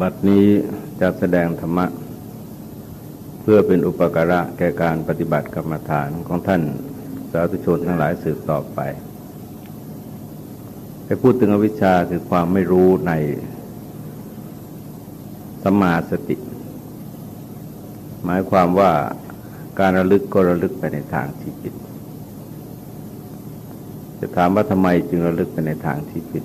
บัดนี้จะแสดงธรรมะ เพื่อเป็นอุปการะแก่การปฏิบัติกรรมฐานของท่านสาธุชนทั้งหลายสืบต่อไปไปพูดถึงอวิชชาคือความไม่รู้ในสมาสติ หมายความว่าการระลึกก็ระลึกไปในทางที่ผิด จะถามว่าทำไมจึงระลึกไปในทางที่ผิด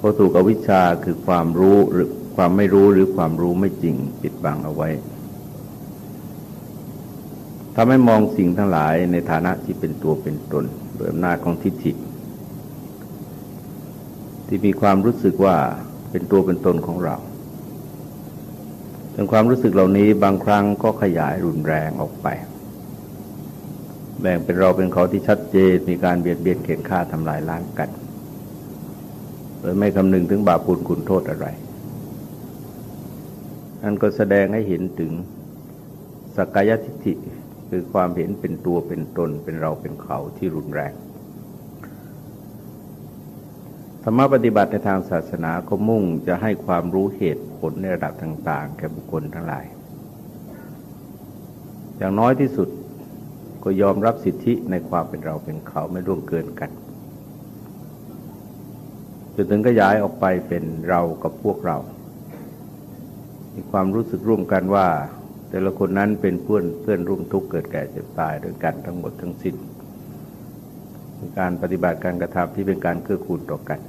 เพราะถูกอวิชชาคือความรู้หรือความไม่รู้หรือความรู้ไม่จริงปิดบังเอาไว้ทำให้มองสิ่งทั้งหลายในฐานะที่เป็นตัวเป็นตนโดยอำนาจของทิฏฐิที่มีความรู้สึกว่าเป็นตัวเป็นตนของเราจนความรู้สึกเหล่านี้บางครั้งก็ขยายรุนแรงออกไป แบ่งเป็นเราเป็นเขาที่ชัดเจนมีการเบียดเบียนเข็นฆ่าทำลายล้างกัน โดยไม่คำนึงถึงบาปบุญคุณโทษอะไร นั่นก็แสดงให้เห็นถึงสักกายทิฏฐิคือความเห็นเป็นตัวเป็นตนเป็นเราเป็นเขาที่รุนแรง ธรรมปฏิบัติในทางศาสนาก็มุ่งจะให้ความรู้เหตุผลในระดับต่าง ๆ แก่บุคคลทั้งหลาย อย่างน้อยที่สุดก็ยอมรับสิทธิในความเป็นเราเป็นเขาไม่ร่วงเกินกัน นถึงขยายออกไปเป็นเรากับพวกเรา มีความรู้สึกร่วมกันว่า แต่ละคนนั้นเป็นเพื่อนเพื่อนร่วมทุกข์เกิดแก่เจ็บตายด้วยกันทั้งหมดทั้งสิ้นการปฏิบัติการกระทำที่เป็นการเกื้อกูลต่อกัน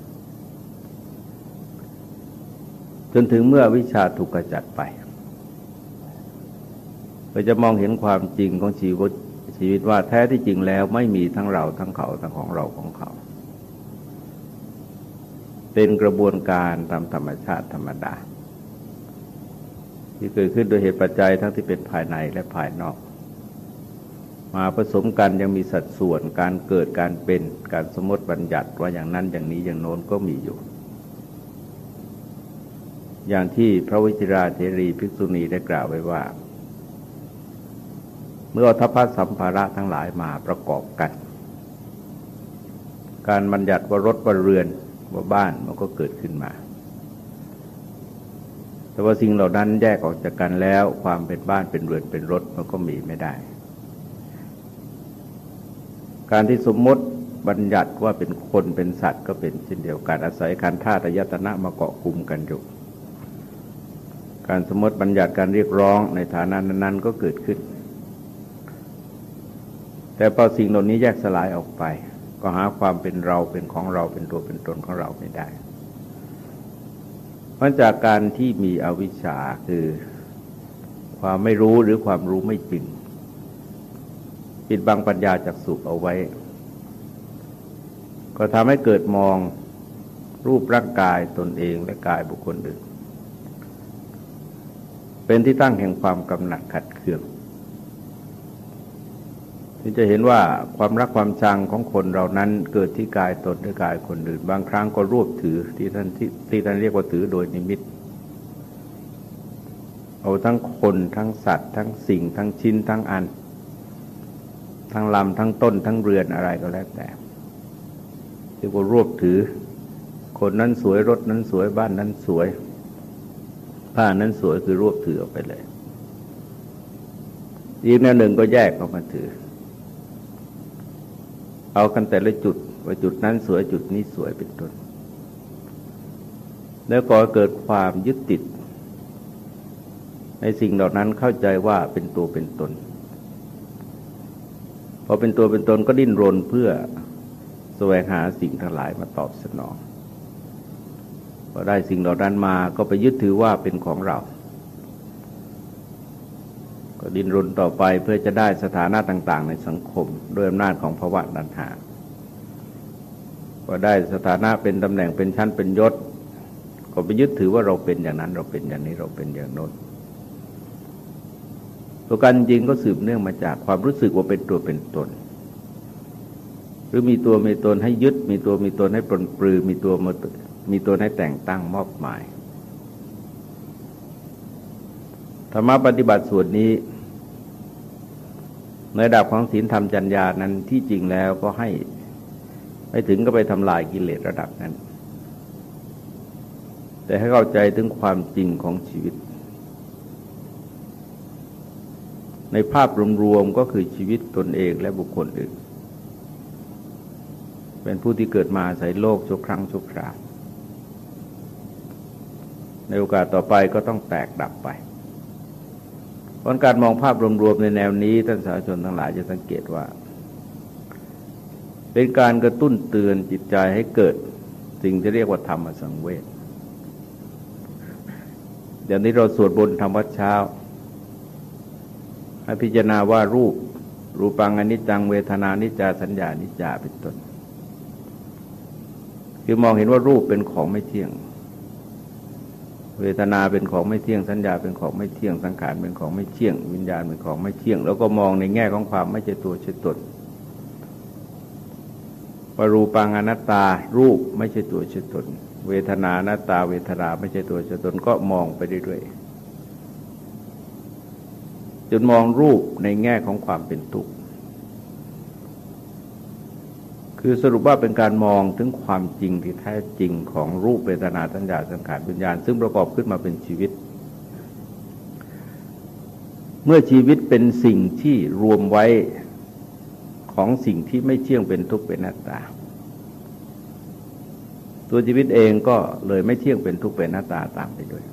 จนถึงเมื่อวิชาถูกกระจัดไปเราจะมองเห็นความจริงของชีวิตชีวิตว่าแท้ที่จริงแล้วไม่มีทั้งเราทั้งเขาทั้งของเราของเขา เป็นกระบวนการตามธรรมชาติธรรมดา ที่เกิดขึ้นโดยเหตุปัจจัยทั้งที่เป็นภายในและภายนอก มาผสมกันยังมีสัดส่วนการเกิดการเป็นการสมมติบัญญัติว่าอย่างนั้นอย่างนี้อย่างโน้นก็มีอยู่ อย่างที่พระวิจิราเทรีภิกษุณีได้กล่าวไว้ว่า เมื่อทัพพสัมภาระทั้งหลายมาประกอบกัน การบัญญัติว่ารถว่าเรือน ว่าบ้านมันก็เกิดขึ้นมา แต่ว่าสิ่งเหล่านั้นแยกออกจากกันแล้ว ความเป็นบ้านเป็นเรือนเป็นรถมันก็มีไม่ได้ การที่สมมติบัญญัติว่าเป็นคนเป็นสัตว์ก็เป็นเช่นเดียวกันอาศัยการท่าตยตนะมาเกาะกลุ่มกันอยู่ การสมมติบัญญัติการเรียกร้องในฐานะนั้น ๆ ก็เกิดขึ้น แต่พอสิ่งเหล่านี้แยกสลายออกไป ก็หาความเป็นเราเป็นของเราเป็นตัวเป็นตนของเราไม่ได้เพราะจากการที่มีอวิชชาคือความไม่รู้หรือความรู้ไม่จริงปิดบังปัญญาจากสุขเอาไว้ ก็ทำให้เกิดมองรูปร่างกายตนเองและกายบุคคลอื่น เป็นที่ตั้งแห่งความกำหนัดขัดเคือง ที่จะเห็นว่าความรักความชังของคนเรานั้นเกิดที่กายตนหรือกายคนอื่น บางครั้งก็รวบถือที่ท่านที่ที่ท่านเรียกว่าถือโดยนิมิต เอาทั้งคนทั้งสัตว์ ทั้งสิ่ง ทั้งชิ้น ทั้งอัน ทั้งลำทั้งต้น ทั้งเรือนอะไรก็แล้วแต่เรียกว่ารวบถือ คนนั้นสวยรถนั้นสวยบ้านนั้นสวยผ้านั้นสวยคือรวบถือออกไปเลย อีกแนวหนึ่งก็แยกออกมาถือ เอากันแต่ละจุดว่าจุดนั้นสวยจุดนี้สวยเป็นต้น แล้วก็เกิดความยึดติด ในสิ่งเหล่านั้นเข้าใจว่าเป็นตัวเป็นตน พอเป็นตัวเป็นตนก็ดิ้นรนเพื่อแสวงหาสิ่งทั้งหลายมาตอบสนองพอได้สิ่งเหล่านั้นมาก็ไปยึดถือว่าเป็นของเรา ก็ดินรนต่อไปเพื่อจะได้สถานะต่าง ๆ ในสังคมด้วยอำนาจของภาวะดันหาก็ได้สถานะเป็นตำแหน่งเป็นชั้นเป็นยศ ก็ไปยึดถือว่าเราเป็นอย่างนั้นเราเป็นอย่างนี้เราเป็นอย่างโน้นตัวการจริงก็สืบเนื่องมาจากความรู้สึกว่าเป็นตัวเป็นตน หรือมีตัวมีตนให้ยึด มีตัวมีตนให้ปลนปลือ มีตัวมีตัวให้แต่งตั้งมอบหมายธรรมะปฏิบัติส่วนนี้ ในระดับของศีลธรรมจัญญานั้นที่จริงแล้วก็ให้ไม่ถึงก็ไปทำลายกิเลสระดับนั้น แต่ให้เข้าใจถึงความจริงของชีวิต ในภาพรวมๆก็คือชีวิตตนเองและบุคคลอื่น เป็นผู้ที่เกิดมาใส่โลกชั่วครั้งชั่วคราวในโอกาสต่อไปก็ต้องแตกดับไป ผลการมองภาพรวมๆในแนวนี้ ท่านสาธารณชนทั้งหลายจะสังเกตว่า เป็นการกระตุ้นเตือนจิตใจให้เกิด สิ่งที่เรียกว่าธรรมสังเวชเดี๋ยวนี้เราสวดบนธรรมวัดเช้าให้พิจารณาว่ารูป รูปังอนิจจังเวทนานิจจาสัญญานิจจาเป็นต้น คือมองเห็นว่ารูปเป็นของไม่เที่ยง เวทนาเป็นของไม่เที่ยงสัญญาเป็นของไม่เที่ยงสังขารเป็นของไม่เที่ยง วิญญาณเป็นของไม่เที่ยง แล้วก็มองในแง่ของความไม่ใช่ตัวใช่ตนวรูปังอนัตตารูปไม่ใช่ตัวใช่ตน เวทนาอนัตตา เวทนาไม่ใช่ตัวใช่ตนก็มองไปเรื่อยๆจนมองรูปในแง่ของความเป็นทุกข์ คือสรุปว่าเป็นการมองถึงความจริงที่แท้จริงของรูปเวทนาสัญญาสังขารวิญญาณ ซึ่งประกอบขึ้นมาเป็นชีวิต เมื่อชีวิตเป็นสิ่งที่รวมไว้ของสิ่งที่ไม่เที่ยงเป็นทุกข์เป็นหน้าตา ตัวชีวิตเองก็เลยไม่เที่ยงเป็นทุกข์เป็นหน้าตาตามไปด้วย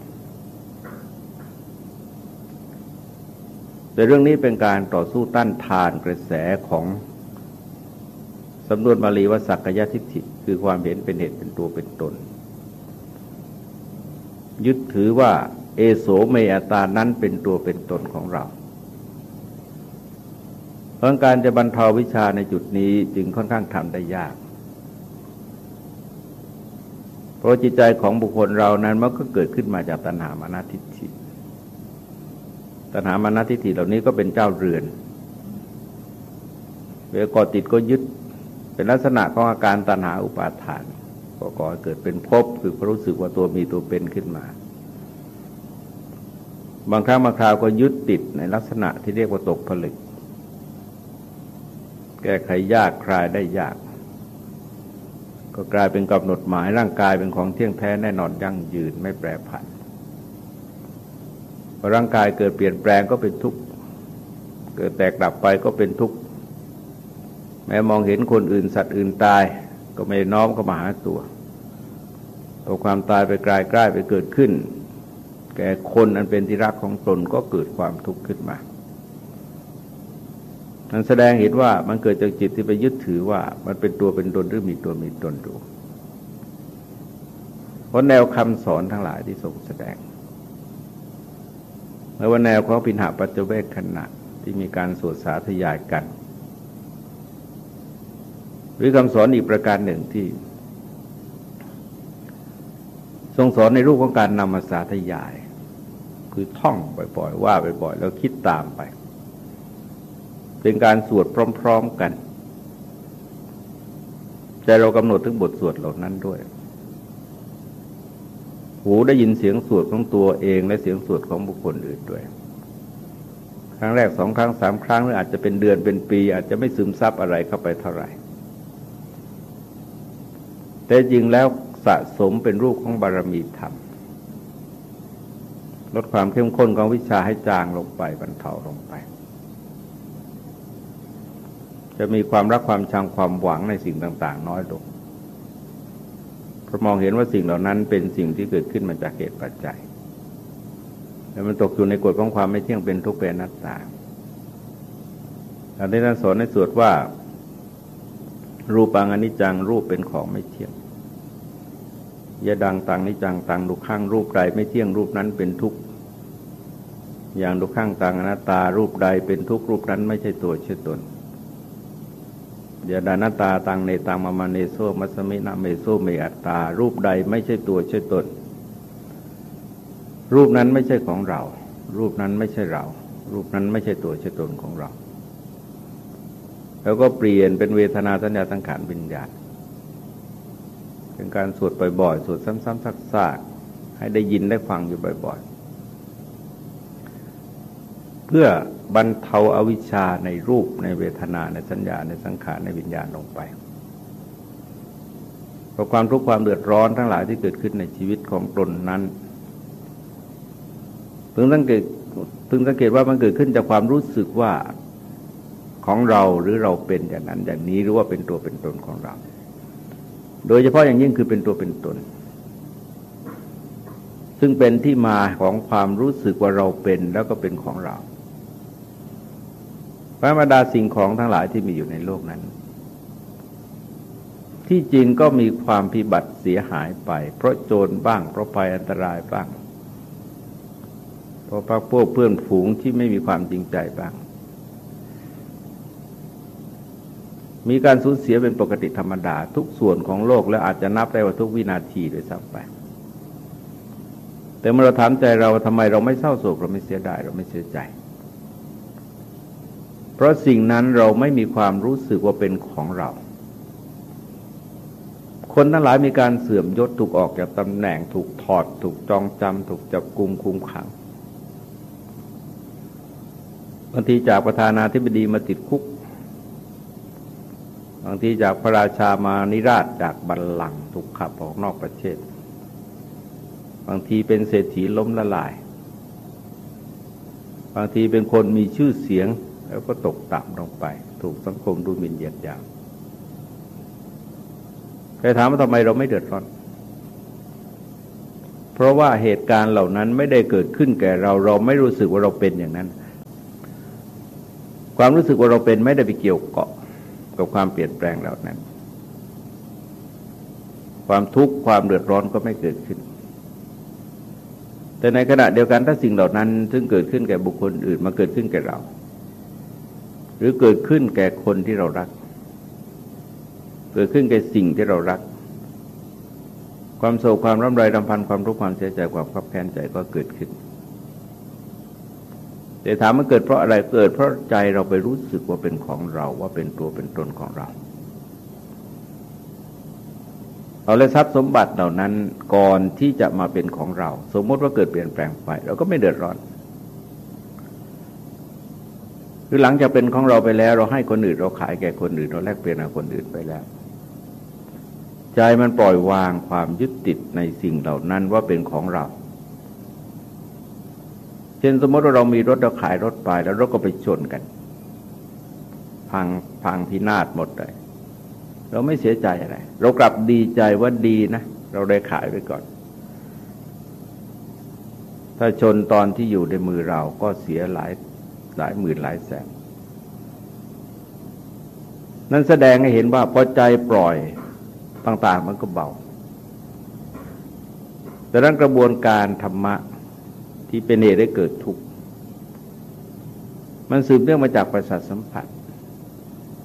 แต่เรื่องนี้เป็นการต่อสู้ต้านทานกระแสของ สำนวนบาลีว่าสักกายทิฏฐิคือความเห็นเป็นเหตุเป็นตัวเป็นตน ยึดถือว่า เอโสเมอตานั้นเป็นตัวเป็นตนของเราเพราะการจะบรรเทาวิชาในจุดนี้จึงค่อนข้างทำได้ยาก เพราะจิตใจของบุคคลเรานั้นมันก็เกิดขึ้นมาจากตัณหามานาทิฏฐิ ตัณหามานาทิฏฐิเหล่านี้ก็เป็นเจ้าเรือนเวลาก่อติดก็ยึด เป็นลักษณะของอาการตัณหาอุปาทาน ก็ก่อเกิดเป็นภพคือรู้สึกว่าตัวมีตัวเป็นขึ้นมา บางครั้งบางคราวก็ยึดติดในลักษณะที่เรียกว่าตกผลึก แก้ไขยากคลายได้ยาก ก็กลายเป็นกำหนดหมายร่างกายเป็นของเที่ยงแท้แน่นอนยั่งยืนไม่แปรผันพอร่างกายเกิดเปลี่ยนแปลงก็เป็นทุกข์ เกิดแตกดับไปก็เป็นทุกข์ แม้มองเห็นคนอื่นสัตว์อื่นตาย ก็ไม่น้อมก็มาหาตัวพอความตายไปกลายใกล้ไปเกิดขึ้น แก่คนอันเป็นที่รักของตนก็เกิดความทุกข์ขึ้นมามันแสดงเห็นว่ามันเกิดจากจิตที่ไปยึดถือว่า มันเป็นตัวเป็นตนหรือมีตัวมีตนดูเพราะแนวคำสอนทั้งหลายที่ทรงแสดงแม้ว่าแนวของพินหาปัจเจเวกขณะที่มีการสวดสาธยายกัน หรือคำสอนอีกประการหนึ่งที่ ทรงสอนในรูปของการนำมาสาธยาย คือท่องบ่อยๆ ว่าบ่อยๆ แล้วคิดตามไป เป็นการสวดพร้อม ๆกันใจเรากำหนดถึงบทสวดเหล่านั้นด้วย หูได้ยินเสียงสวดของตัวเองและเสียงสวดของบุคคลอื่นด้วย ครั้งแรกสองครั้งสามครั้งหรืออาจจะเป็นเดือนเป็นปี อาจจะไม่ซึมซับอะไรเข้าไปเท่าไหร่ แต่จริงแล้วสะสมเป็นรูปของบารมีธรรมลดความเข้มข้นของวิชาให้จางลงไปบรรเทาลงไป จะมีความรักความชังความหวังในสิ่งต่าง ๆ น้อยลงเพราะมองเห็นว่าสิ่งเหล่านั้นเป็นสิ่งที่เกิดขึ้นมาจากเหตุปัจจัยแต่มันตกอยู่ในกฎของความไม่เที่ยงเป็นทุกข์เป็นนัตตาอันนี้ท่านสอนในสวดว่า รูปังอนิจจังรูปเป็นของไม่เที่ยงยะดังตังนิจังตังดุข้างรูปใดไม่เที่ยงรูปนั้นเป็นทุกข์อย่างดุข้างตังอนัตตารูปใดเป็นทุกข์รูปนั้นไม่ใช่ตัวใช่ตนยะทะนัตตาตัง เนตังมะมะ เนโสหะมัสมินะ เมโส อัตตา รูปใดไม่ใช่ตัวใช่ตน รูปนั้นไม่ใช่ของเรา รูปนั้นไม่ใช่เรา รูปนั้นไม่ใช่ตัวใช่ตนของเรา แล้วก็เปลี่ยนเป็นเวทนาสัญญาสังขารวิญญาณเป็นการสวดบ่อยๆสวดซ้ำๆซักๆให้ได้ยินได้ฟังอยู่บ่อยๆ เพื่อบรรเทาอาวิชชาในรูปในเวทนาในสัญญาในสังขารในวิญญาณลงไปเพราะความทุกข์ความเดือดร้อนทั้งหลายที่เกิดขึ้นในชีวิตของตนนั้นพึงสังเกตพึงสังเกตว่ามันเกิดขึ้นจากความรู้สึกว่า ของเราหรือเราเป็นอย่างนั้นอย่างนี้หรือว่าเป็นตัวเป็นตนของเรา โดยเฉพาะอย่างยิ่งคือเป็นตัวเป็นตน ซึ่งเป็นที่มาของความรู้สึกว่าเราเป็นแล้วก็เป็นของเราพระธรรมดาสิ่งของทั้งหลายที่มีอยู่ในโลกนั้น ที่จริงก็มีความพิบัติเสียหายไป เพราะโจรบ้าง เพราะภัยอันตรายบ้าง เพราะพักพวกเพื่อนฝูงที่ไม่มีความจริงใจบ้าง มีการสูญเสียเป็นปกติธรรมดา ทุกส่วนของโลกแล้วอาจจะนับได้ว่าทุกวินาทีโดยซ้ำไป แต่เมื่อเราถามใจเราทำไมเราไม่เศร้าโศกเราไม่เสียดายเราไม่เสียใจ เพราะสิ่งนั้นเราไม่มีความรู้สึกว่าเป็นของเรา คนทั้งหลายมีการเสื่อมยศถูกออกจากตำแหน่งถูกถอด ถูกจองจำถูกจับกุมคุมขังบางทีจากประธานาธิบดีมาติดคุกางทีจากพระราชามานิราชจากบัลลังก์ถูกขับออกนอกประเทศ บางทีเป็นเศรษฐีล้มละลาย บางทีเป็นคนมีชื่อเสียงแล้วก็ตกต่ำลงไป ถูกสังคมดูหมิ่นเหยียดหยามใครถามว่าทำไมเราไม่เดือดร้อน เพราะว่าเหตุการณ์เหล่านั้นไม่ได้เกิดขึ้นแก่เรา เราไม่รู้สึกว่าเราเป็นอย่างนั้น ความรู้สึกว่าเราเป็นไม่ได้ไปเกี่ยวเกาะ กับความเปลี่ยนแปลงเหล่านั้น ความทุกข์ความเดือดร้อนก็ไม่เกิดขึ้น แต่ในขณะเดียวกันถ้าสิ่งเหล่านั้น ซึ่งเกิดขึ้นแก่บุคคลอื่นมาเกิดขึ้นแก่เรา หรือเกิดขึ้นแก่คนที่เรารัก เกิดขึ้นแก่สิ่งที่เรารัก ความโศกความร่ำไรรำพันความทุกข์ความเสียใจความขับแค้นใจก็เกิดขึ้น แต่ถามมันเกิดเพราะอะไรเกิด เพราะใจเราไปรู้สึกว่าเป็นของเราว่าเป็นตัวเป็นตนของเรา เอาเลยทรัพย์สมบัติเหล่านั้นก่อนที่จะมาเป็นของเรา สมมติว่าเกิดเปลี่ยนแปลงไป เราก็ไม่เดือดร้อนคือหลังจากเป็นของเราไปแล้ว เราให้คนอื่นเราขายแก่คนอื่นเราแลกเปลี่ยนกับคนอื่นไปแล้ว ใจมันปล่อยวางความยึดติดในสิ่งเหล่านั้นว่าเป็นของเรา เช่นสมมติว่าเรามีรถเราขายรถไป แล้วรถก็ไปชนกัน พังพังพินาศหมดเลย เราไม่เสียใจอะไร เรากลับดีใจว่าดีนะ เราได้ขายไปก่อน ถ้าชนตอนที่อยู่ในมือเราก็เสียหลายหลายหมื่นหลายแสนนั่นแสดงให้เห็นว่าพอใจปล่อยต่าง ๆ มันก็เบาแต่นั้นกระบวนการธรรมะ ที่เป็นเหตุได้เกิดทุกข์มันสืบเนื่องมาจากประสาทสัมผัส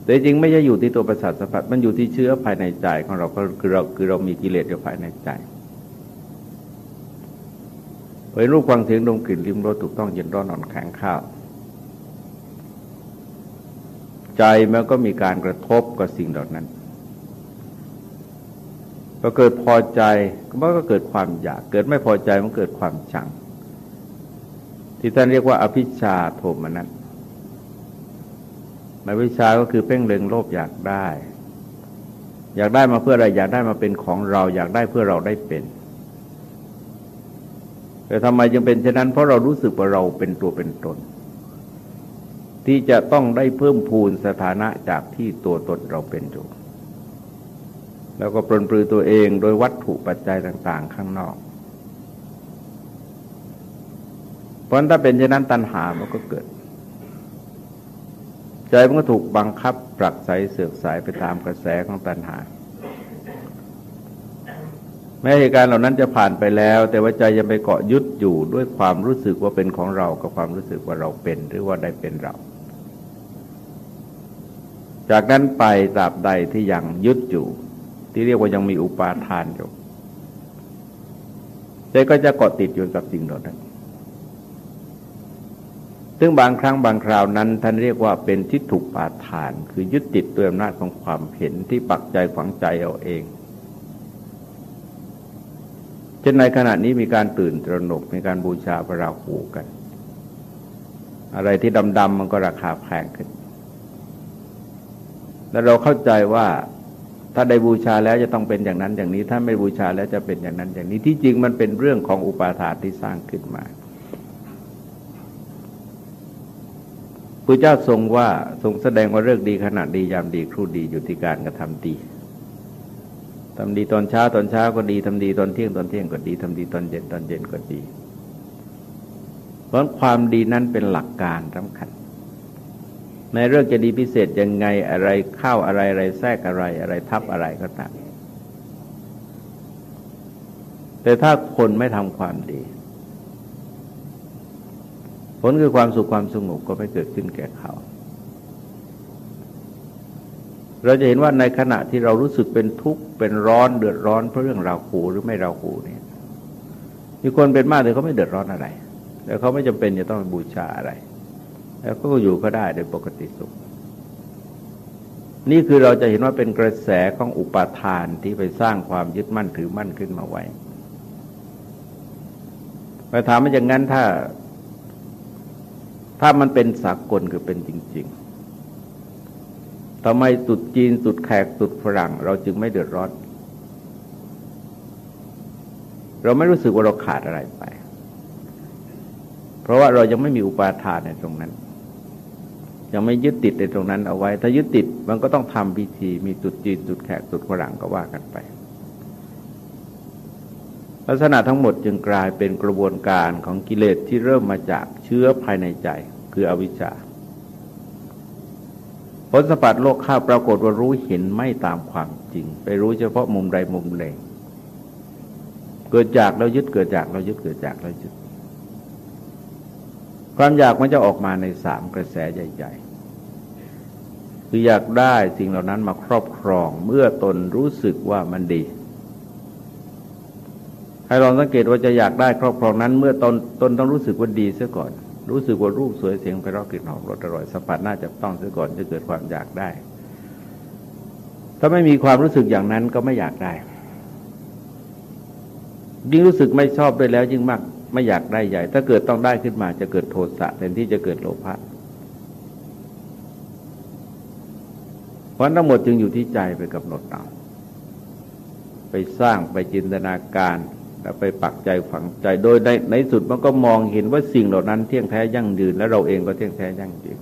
แต่จริงไม่ใช่อยู่ที่ตัวประสาทสัมผัส มันอยู่ที่เชื้อภายในใจของเราก็คือเราคือเรามีกิเลสอยู่ภายในใจเห็นรูปความเสียงดมกลิ่นริมรสถูกต้องเย็นร้อนอ่อนแข็งข้าว ใจมันก็มีการกระทบกับสิ่งเหล่านั้นพอเกิดพอใจมันก็เกิดความอยาก เกิดไม่พอใจมันเกิดความชัง ที่ท่านเรียกว่า อภิชาโทมนัสอภิชาก็คือเพ่งเล็งโลภอยากได้ อยากได้มาเพื่ออะไรอยากได้มาเป็นของเรา อยากได้เพื่อเราได้เป็นแต่ทำไมจึงเป็นเช่นนั้น เพราะเรารู้สึกว่าเราเป็นตัวเป็นตน ที่จะต้องได้เพิ่มพูนสถานะจากที่ตัวตนเราเป็นอยู่แล้วก็ปลนปลือตัวเองโดยวัตถุปัจจัยต่าง ๆ ข้างนอก เพ ราะถ้าเป็นเช่นนั้นตัณหามันก็เกิด ใจมันก็ถูกบังคับปรักใสเสือกสายไปตามกระแสของตัณหา แม้เหตุการณ์เหล่านั้นจะผ่านไปแล้ว แต่ว่าใจยังไปเกาะยึดอยู่ด้วยความรู้สึกว่าเป็นของเรากับความรู้สึกว่าเราเป็นหรือว่าได้เป็นเรา จากนั้นไปตราบใดที่ยังยึดอยู่ ที่เรียกว่ายังมีอุปาทานอยู่ใจก็จะเกาะติดอยู่กับสิ่งเหล่านั้น ซึ่งบางครั้งบางคราวนั้น ท่านเรียกว่าเป็นทิฏฐุปาทาน คือยึดติดด้วยอำนาจของความเห็นที่ปักใจฝังใจเอาเองเช่นในขณะนี้มีการตื่นตระหนกมีการบูชาพระราหูกัน อะไรที่ดำๆมันก็ราคาแพงขึ้น แล้วเราเข้าใจว่าถ้าได้บูชาแล้วจะต้องเป็นอย่างนั้นอย่างนี้ ถ้าไม่บูชาแล้วจะเป็นอย่างนั้นอย่างนี้ที่จริงมันเป็นเรื่องของอุปาทานที่สร้างขึ้นมา พระเจ้าทรงว่าทรงแสดงว่าเรื่องดีขนาดดียามดีครูดีอยู่ที่การกระทำดีทำดีตอนเช้าตอนเช้าก็ดีทำดีตอนเที่ยงตอนเที่ยงก็ดีทำดีตอนเย็นตอนเย็นก็ดี เพราะความดีนั้นเป็นหลักการสำคัญ ในเรื่องจะดีพิเศษยังไงอะไรเข้าอะไรอะไรแทรกอะไรอะไรทับอะไรก็ตามแต่ถ้าคนไม่ทำความดี ผลคือความสุขความสงบก็ไม่เกิดขึ้นแก่เขา เราจะเห็นว่าในขณะที่เรารู้สึกเป็นทุกข์เป็นร้อนเดือดร้อนเพราะเรื่องเราหูหรือไม่เราหูเนี่ยมีคนเป็นมากเลยเขาไม่เดือดร้อนอะไรแต่เขาไม่จำเป็นจะต้องบูชาอะไร แล้วก็อยู่ก็ได้โดยปกติสุข นี่คือเราจะเห็นว่าเป็นกระแสของอุปาทานที่ไปสร้างความยึดมั่นถือมั่นขึ้นมาไว้ไปถามว่าอย่างนั้นถ้า ถ้ามันเป็นสากลคือเป็นจริง ๆทำไมสุดจีนสุดแขกสุดฝรั่ง เราจึงไม่เดือดร้อน เราไม่รู้สึกว่าเราขาดอะไรไป เพราะว่าเรายังไม่มีอุปาทานในตรงนั้น ยังไม่ยึดติดในตรงนั้นเอาไว้ ถ้ายึดติดมันก็ต้องทำพิธีมีสุดจีนสุดแขกสุดฝรั่งก็ว่ากันไปลักษณะทั้งหมดจึงกลายเป็นกระบวนการของกิเลสที่เริ่มมาจากเชื้อภายในใจ คืออวิชชาผลสปัดโลกข้าปรากฏว่ารู้เห็นไม่ตามความจริง ไปรู้เฉพาะมุมใดมุมหนึ่งเกิดจากเรายึดเกิดจากเรายึดเกิดจากเรายึด ความอยากมันจะออกมาในสามกระแสใหญ่ๆคืออยากได้สิ่งเหล่านั้นมาครอบครองเมื่อตนรู้สึกว่ามันดีให้ลองสังเกตว่าจะอยากได้ครอบครองนั้น เมื่อตนตนต้องรู้สึกว่าดีเสียก่อน รู้สึกว่ารูปสวยเสียงไพเราะกลิ่นหอมรสอร่อยสัมผัสน่าจะต้องเสียก่อนจะเกิดความอยากได้ ถ้าไม่มีความรู้สึกอย่างนั้นก็ไม่อยากได้ยิ่งรู้สึกไม่ชอบด้วยแล้วยิ่งมากไม่อยากได้ใหญ่ ถ้าเกิดต้องได้ขึ้นมาจะเกิดโทสะแทนที่จะเกิดโลภะเพราะทั้งหมดจึงอยู่ที่ใจไปกำหนดเอาไปสร้างไปจินตนาการ ไปปักใจฝังใจ โดยในในสุดมันก็มองเห็นว่าสิ่งเหล่านั้นเที่ยงแท้ยั่งยืนและเราเองก็เที่ยงแท้ยั่งยืน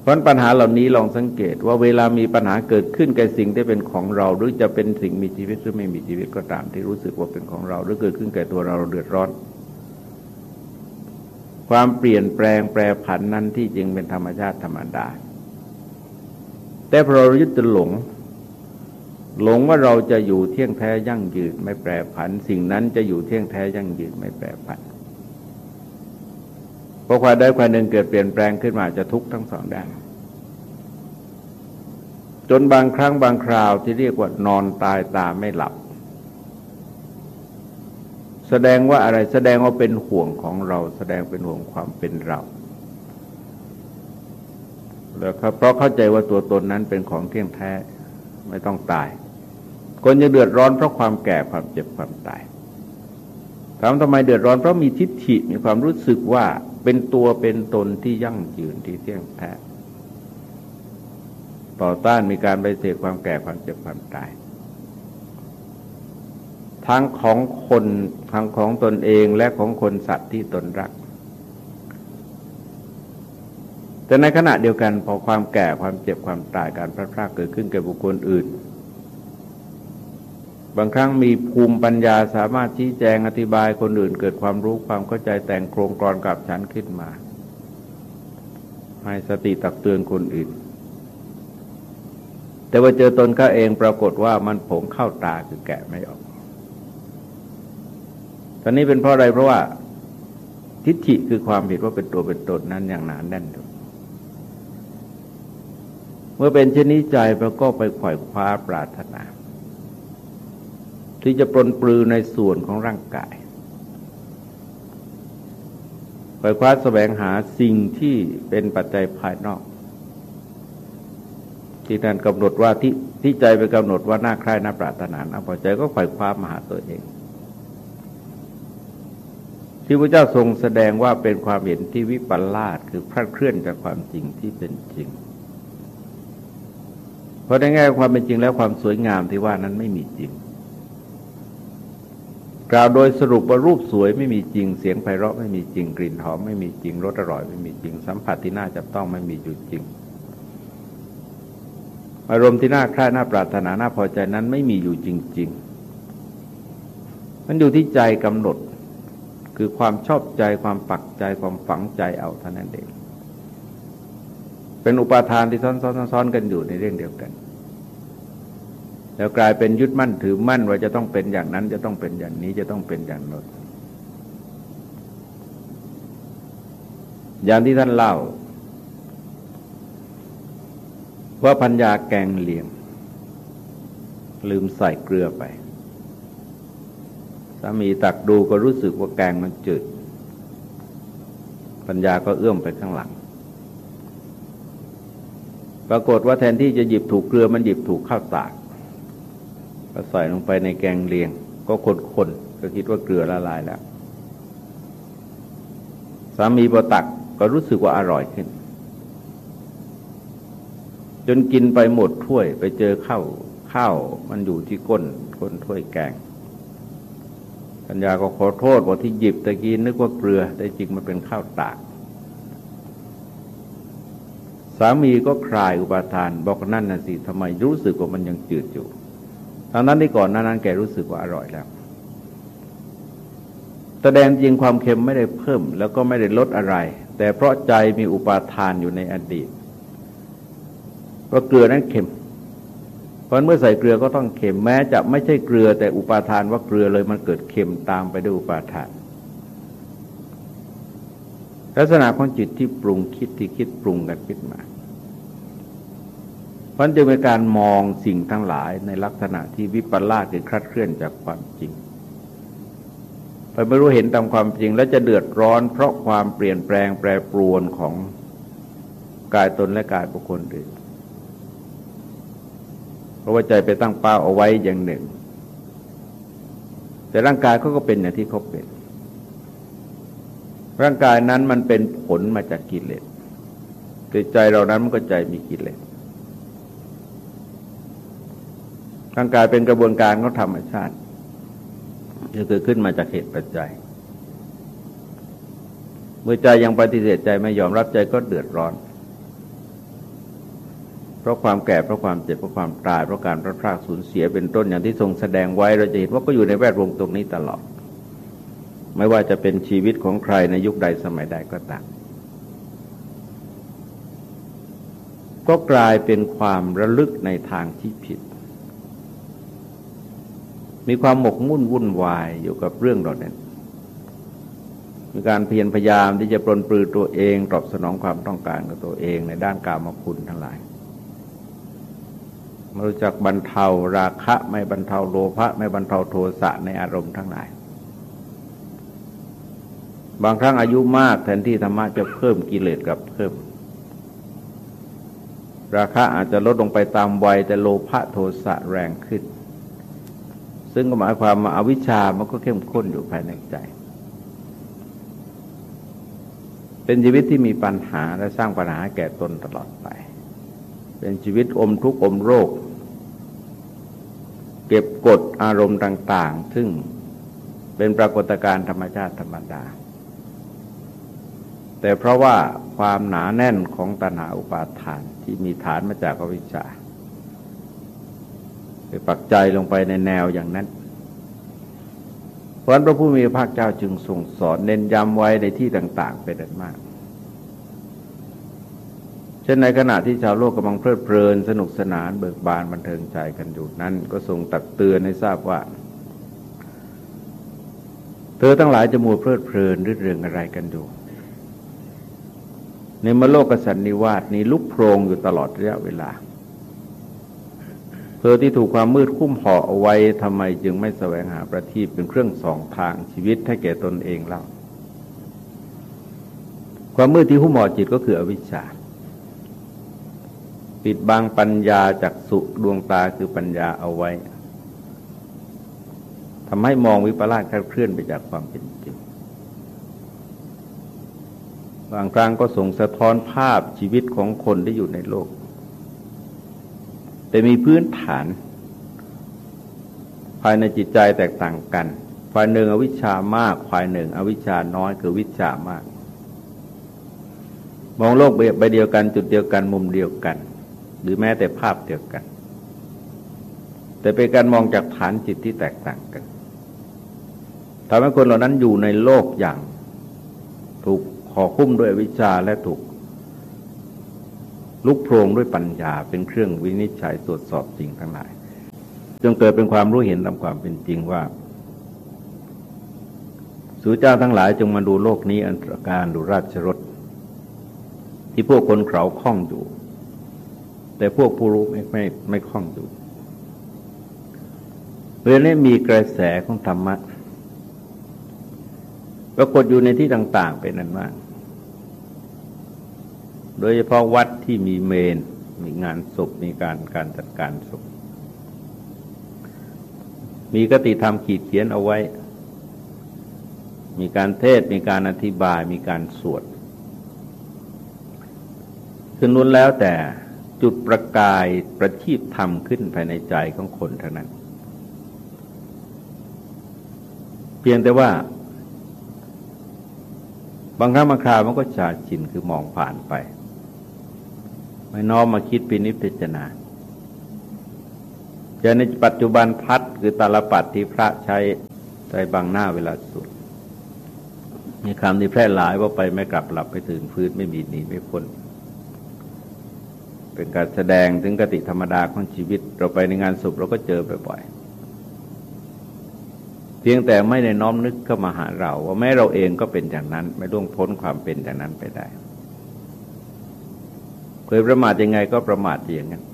เพราะปัญหาเหล่านี้ลองสังเกตว่าเวลามีปัญหาเกิดขึ้นแก่สิ่งที่เป็นของเรา หรือจะเป็นสิ่งมีชีวิตหรือไม่มีชีวิตก็ตามที่รู้สึกว่าเป็นของเรา หรือเกิดขึ้นแก่ตัวเราเดือดร้อน ความเปลี่ยนแปลงแปรผันนั้นที่จริงเป็นธรรมชาติธรรมดาแต่พอเรายึดติดหลง หลงว่าเราจะอยู่เที่ยงแท้ยั่งยืนไม่แปรผัน สิ่งนั้นจะอยู่เที่ยงแท้ยั่งยืนไม่แปรผันพอความใดความหนึ่งเกิดเปลี่ยนแปลงขึ้นมาจะทุกข์ทั้งสองด้านจนบางครั้งบางคราวที่เรียกว่านอนตายตาไม่หลับ แสดงว่าอะไรแสดงว่าเป็นห่วงของเรา แสดงเป็นห่วงความเป็นเราแล้วครับเพราะเข้าใจว่าตัวตนนั้นเป็นของเที่ยงแท้ไม่ต้องตาย คนจะเดือดร้อนเพราะความแก่ความเจ็บความตายถามทำไมเดือดร้อนเพราะมีทิฏฐิมีความรู้สึกว่าเป็นตัวเป็นตนที่ยั่งยืนที่เที่ยงแท้ต่อต้านมีการไปเสกความแก่ความเจ็บความตายทั้งของคนทั้งของตนเองและของคนสัตว์ที่ตนรัก แต่ในขณะเดียวกันพอความแก่ความเจ็บความตายการพลาดพลาดเกิดขึ้นแก่บุคคลอื่น บางครั้งมีภูมิปัญญาสามารถชี้แจงอธิบายคนอื่นเกิดความรู้ความเข้าใจแต่งโครงกรกับฉันขึ้นมา ให้สติตักเตือนคนอื่น แต่ว่าเจอตนก็เองปรากฏว่ามันผงเข้าตาคือแกะไม่ออก ตอนนี้เป็นเพราะอะไรเพราะว่า ทิฏฐิคือความเห็นว่าเป็นตัวเป็นตนนั้นอย่างหนานแน่นอยู่เมื่อเป็นเช่นนี้ใจเราก็ไปขวายคว้าปรารถนา ที่จะปลนปลือในส่วนของร่างกายไปคว้าแสวงหาสิ่งที่เป็นปัจจัยภายนอก ที่ท่านกำหนดว่าที่ที่ใจไปกำหนดว่าหน้าใครหน้าปรารถนาหน้าพอใจก็ไขว่คว้ามาหาตัวเอง ที่พระเจ้าทรงแสดงว่าเป็นความเห็นที่วิปลาสคือพลาดเคลื่อนจากความจริงที่เป็นจริง เพราะในแง่ความเป็นจริงแล้วความสวยงามที่ว่านั้นไม่มีจริง กล่าวโดยสรุปว่ารูปสวยไม่มีจริง เสียงไพเราะไม่มีจริง กลิ่นหอมไม่มีจริง รสอร่อยไม่มีจริง สัมผัสที่น่าจับต้องไม่มีอยู่จริง อารมณ์ที่น่าใคร่น่าปรารถนาน่าพอใจนั้นไม่มีอยู่จริง ๆ มันอยู่ที่ใจกำหนด คือความชอบใจความปักใจความฝังใจเอาเท่านั้นเอง เป็นอุปาทานที่ซ้อนๆๆกันอยู่ในเรื่องเดียวกัน แล้วกลายเป็นยึดมั่นถือมั่นว่าจะต้องเป็นอย่างนั้น จะต้องเป็นอย่างนี้จะต้องเป็นอย่างนั้นอย่างที่ท่านเล่า ว่าพัญญาแกงเหลี่ยงลืมใส่เกลือไปสามีตักดูก็รู้สึกว่าแกงมันจืด ปัญญาก็เอื้อมไปข้างหลัง ปรากฏว่าแทนที่จะหยิบถูกเกลือมันหยิบถูกข้าวตาก ก็ใส่ลงไปในแกงเลียง ก็คนๆก็คิดว่าเกลือละลายแล้ว สามีพอตักก็รู้สึกว่าอร่อยขึ้น จนกินไปหมดถ้วยไปเจอข้าวข้าวมันอยู่ที่ก้นก้นถ้วยแกงปัญญาก็ขอโทษว่าที่หยิบตะกี้นึกว่าเกลือ แต่จริงมันเป็นข้าวตาก สามีก็คลายอุปาทาน บอกนั่นน่ะสิทำไมรู้สึกว่ามันยังจืดอยู่ ทางนั้นที่ก่อนนั้นแกรู้สึกว่าอร่อยแล้วแสดงจริงความเค็มไม่ได้เพิ่ม แล้วก็ไม่ได้ลดอะไร แต่เพราะใจมีอุปาทานอยู่ในอดีตว่าเกลือนั้นเค็ม เพราะเมื่อใส่เกลือก็ต้องเค็มแม้จะไม่ใช่เกลือ แต่อุปาทานว่าเกลือเลยมันเกิดเค็มตามไปด้วยอุปาทาน ลักษณะของจิตที่ปรุงคิดที่คิดปรุงกันคิดมา พราะจึงเป็นการมองสิ่งทั้งหลายในลักษณะที่วิปลาสหรือคลาดเคลื่อนจากความจริงไปไม่รู้เห็นตามความจริงแล้วจะเดือดร้อน เพราะความเปลี่ยนแปลงแปรปรวนของกายตนและกายบุคคลอื่นเพราะว่าใจไปตั้งเป้าเอาไว้อย่างหนึ่ง แต่ร่างกายเขาก็เป็นอย่างที่เขาเป็น ร่างกายนั้นมันเป็นผลมาจากกิเลสแต่ใจเรานั้นมันก็ใจมีกิเลส ร่างกายเป็นกระบวนการของธรรมชาติจะเกิดขึ้นมาจากเหตุปัจจัย เมื่อใจยังปฏิเสธใจไม่ยอมรับใจก็เดือดร้อน เพราะความแก่เพราะความเจ็บเพราะความตายเพราะการพลาดพลาดสูญเสียเป็นต้นอย่างที่ทรงแสดงไว้เราจะเห็นว่าก็อยู่ในแวดวงตรงนี้ตลอด ไม่ว่าจะเป็นชีวิตของใครในยุคใดสมัยใดก็ตามก็กลายเป็นความระลึกในทางที่ผิด มีความหมกมุ่นวุ่นวายอยู่กับเรื่องเหล่านั้นมีการเพียรพยายามที่จะปลนปลือตัวเองตอบสนองความต้องการของตัวเองในด้านกามคุณทั้งหลายมารู้จักบรรเทาราคะไม่บรรเทาโลภะไม่บรรเทาโทสะในอารมณ์ทั้งหลาย บางครั้งอายุมากแทนที่ธรรมะจะเพิ่มกิเลสกับเพิ่ม ราคาอาจจะลดลงไปตามวัยแต่โลภะโทสะแรงขึ้น ซึ่งก็หมายความมาอาวิชามันก็เข้มข้นอยู่ภายในใจ เป็นชีวิตที่มีปัญหาและสร้างปัญหาแก่ตนตลอดไป เป็นชีวิตอมทุกข์อมโรค เก็บกดอารมณ์ต่าง ๆ ซึ่งเป็นปรากฏการณ์ธรรมชาติธรรมดา แต่เพราะว่าความหนาแน่นของตนาอุปาทานที่มีฐานมาจากอวิชชา ไปปักใจลงไปในแนวอย่างนั้น เพราะพระผู้มีพระเจ้าจึงส่งสอนเน้นย้ำไว้ในที่ต่าง ๆ เป็นอันมาก เช่นในขณะที่ชาวโลกกำลังเพลิดเพลินสนุกสนานเบิกบานบันเทิงใจกันอยู่นั้น ก็ทรงตักเตือนให้ทราบว่า เธอทั้งหลายจะมัวเพลิดเพลินรื่นเริงอะไรกันอยู่ในมโลกสันนิวาสนี้ลุกโพรงอยู่ตลอดระยะเวลา เธอที่ถูกความมืดคุ้มห่อเอาไว้ทำไมจึงไม่แสวงหาประทีปเป็นเครื่องส่องทางชีวิตให้แก่ตนเองเล่า ความมืดที่หุ้มห่อจิตก็คืออวิชชา ปิดบังปัญญาจากสุดวงตาคือปัญญาเอาไว้ทำให้มองวิปลาสเคลื่อนไปจากความเป็นจริงบางครั้งก็ส่งสะท้อนภาพชีวิตของคนที่อยู่ในโลก แต่มีพื้นฐาน ภายในจิตใจแตกต่างกัน ฝ่ายหนึ่งอวิชชามาก ฝ่ายหนึ่ง อวิชชาน้อยคือวิชามาก มองโลกใบเดียวกันจุดเดียวกันมุมเดียวกัน หรือแม้แต่ภาพเดียวกัน แต่เป็นการมองจากฐานจิตที่แตกต่างกันทำให้คนเหล่านั้นอยู่ในโลกอย่าง ถูกห่อคุ้มด้วยวิชาและถูก ลุกโพรงด้วยปัญญาเป็นเครื่องวินิจฉัยตรวจสอบจริงทั้งหลาย จงเกิดเป็นความรู้เห็นตามความเป็นจริงว่าสู่เจ้าทั้งหลายจงมาดูโลกนี้อันตรการดูราชรถที่พวกคนเขาคล้องอยู่ แต่พวกผู้รู้ไม่ไม่ไม่คล้องอยู่เรื่องนี้มีกระแสของธรรมะปรากฏอยู่ในที่ต่าง ๆ เป็นนั้นมาก โดยเฉพาะวัดที่มีเมน มีงานศพ มีการการจัดการศพ มีกติธรรมขีดเขียนเอาไว้ มีการเทศ มีการอธิบาย มีการสวดคือนุนแล้วแต่จุดประกายประทีปธรรมขึ้นภายในใจของคนเท่านั้น เพียงแต่ว่า บางครั้งบางคราวมันก็ชาชินคือมองผ่านไป ไม่น้อมมาคิดปินิพพิจารณาจะในปัจจุบันพัดคือตาลปัดที่พระใช้ใจบางหน้าเวลาสุดมีคำที่แพร่หลายว่าไปไม่กลับหลับไปถึงพื้นไม่มีหนีไม่พ้นเป็นการแสดงถึงกติธรรมดาของชีวิต เราไปในงานศพเราก็เจอบ่อยๆเพียงแต่ไม่ได้น้อมนึกเข้ามาหาเรา ว่าแม้เราเองก็เป็นอย่างนั้น ไม่ล่วงพ้นความเป็นอย่างนั้นไปได้ เคยประมาทยังไงก็ประมาทอย่างนั้น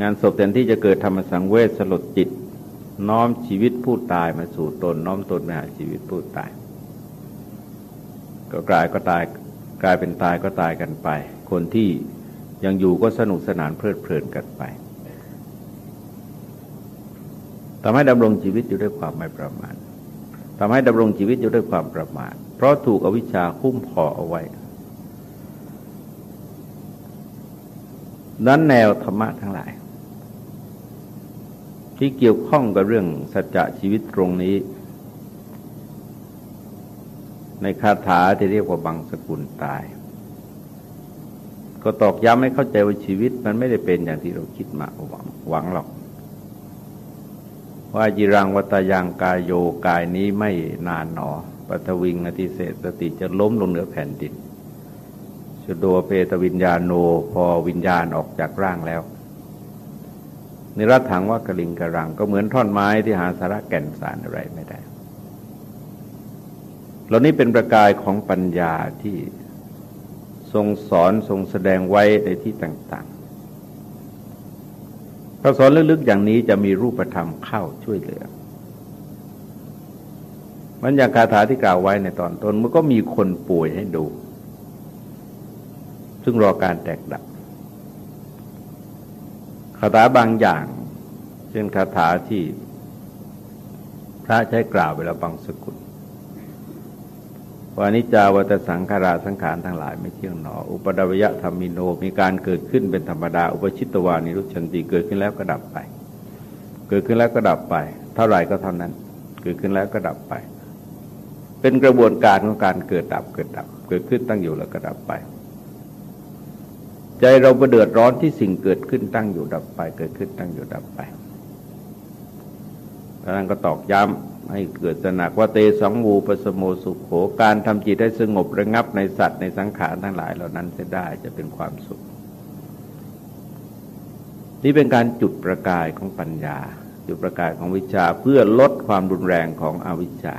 งานศพแทนที่จะเกิดธรรมสังเวชสลดจิต น้อมชีวิตผู้ตายมาสู่ตน น้อมตนมาหาชีวิตผู้ตาย ก็กลายก็ตายกลายเป็นตายก็ตายกันไป คนที่ยังอยู่ก็สนุกสนานเพลิดเพลินกันไปทำให้ดำรงชีวิตอยู่ด้วยความไม่ประมาททำให้ดำรงชีวิตอยู่ด้วยความประมาท เพราะถูกอวิชชาคุ้มพอเอาไว้ นั้นแนวธรรมะทั้งหลาย ที่เกี่ยวข้องกับเรื่องสัจจะชีวิตตรงนี้ ในคาถาที่เรียกว่าบังสกุลตาย ก็ตอกย้ำให้เข้าใจว่าชีวิตมันไม่ได้เป็นอย่างที่เราคิดมาหวังหวังหรอก ว่าจิรังวัตยังกายโยกายนี้ไม่นานหนอปัทวิงอธิเศษสติจะล้มลงเหนือแผ่นดิน ชุดโดเปตวิญญาโนพอวิญญาณออกจากร่างแล้วนิรัตถังว่ากลิงกระรังก็เหมือนท่อนไม้ที่หาสาระแก่นสารอะไรไม่ได้เหล่านี้เป็นประกายของปัญญาที่ทรงสอนทรงแสดงไว้ในที่ต่างๆพระสอนลึกๆอย่างนี้จะมีรูปธรรมเข้าช่วยเหลือ มันอย่างคาถาที่กล่าวไว้ในตอนต้นมันก็มีคนป่วยให้ดู ซึ่งรอการแตกดับคาถาบางอย่าง เช่นคาถาที่พระใช้กล่าวเวลาบังสกุลวานิจาวัตสังขาราสังขารทั้งหลายไม่เที่ยงหนอ อุปดวยะธรรมิโน มีการเกิดขึ้นเป็นธรรมดา อุปชิตวานิรุชันติเกิดขึ้นแล้วก็ดับไป เกิดขึ้นแล้วก็ดับไป เท่าไหร่ก็เท่านั้น เกิดขึ้นแล้วก็ดับไป เป็นกระบวนการของการเกิดดับเกิดดับ เกิดขึ้นตั้งอยู่แล้วก็ดับไป ใจเราประเดือดร้อนที่สิ่งเกิดขึ้นตั้งอยู่ดับไป เกิดขึ้นตั้งอยู่ดับไปพระนั้นก็ตอกย้ำให้เกิดสนักว่าเตสังวูปสโมสุขโขการทำจิตให้สงบระงับในสัตว์ในสังขารทั้งหลายเหล่านั้นจะได้จะเป็นความสุข นี่เป็นการจุดประกายของปัญญา จุดประกายของวิชาเพื่อลดความรุนแรงของอวิชชา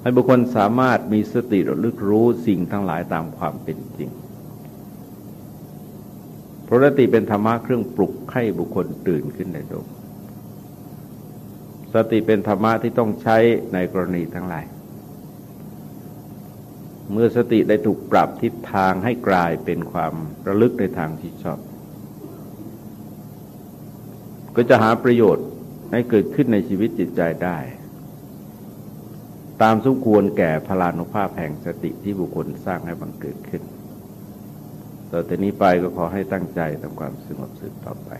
ให้บุคคลสามารถมีสติระลึกรู้สิ่งทั้งหลายตามความเป็นจริง พระสติเป็นธรรมะเครื่องปลุกให้บุคคลตื่นขึ้นในดวงสติเป็นธรรมะที่ต้องใช้ในกรณีทั้งหลาย เมื่อสติได้ถูกปรับทิศทางให้กลายเป็นความระลึกในทางที่ชอบ ก็จะหาประโยชน์ให้เกิดขึ้นในชีวิตจิตใจได้ ตามสมควรแก่พลานุภาพแห่งสติที่บุคคลสร้างให้บังเกิดขึ้น ต่อแต่นี้ไปก็ขอให้ตั้งใจทำความสงบสุขต่อไป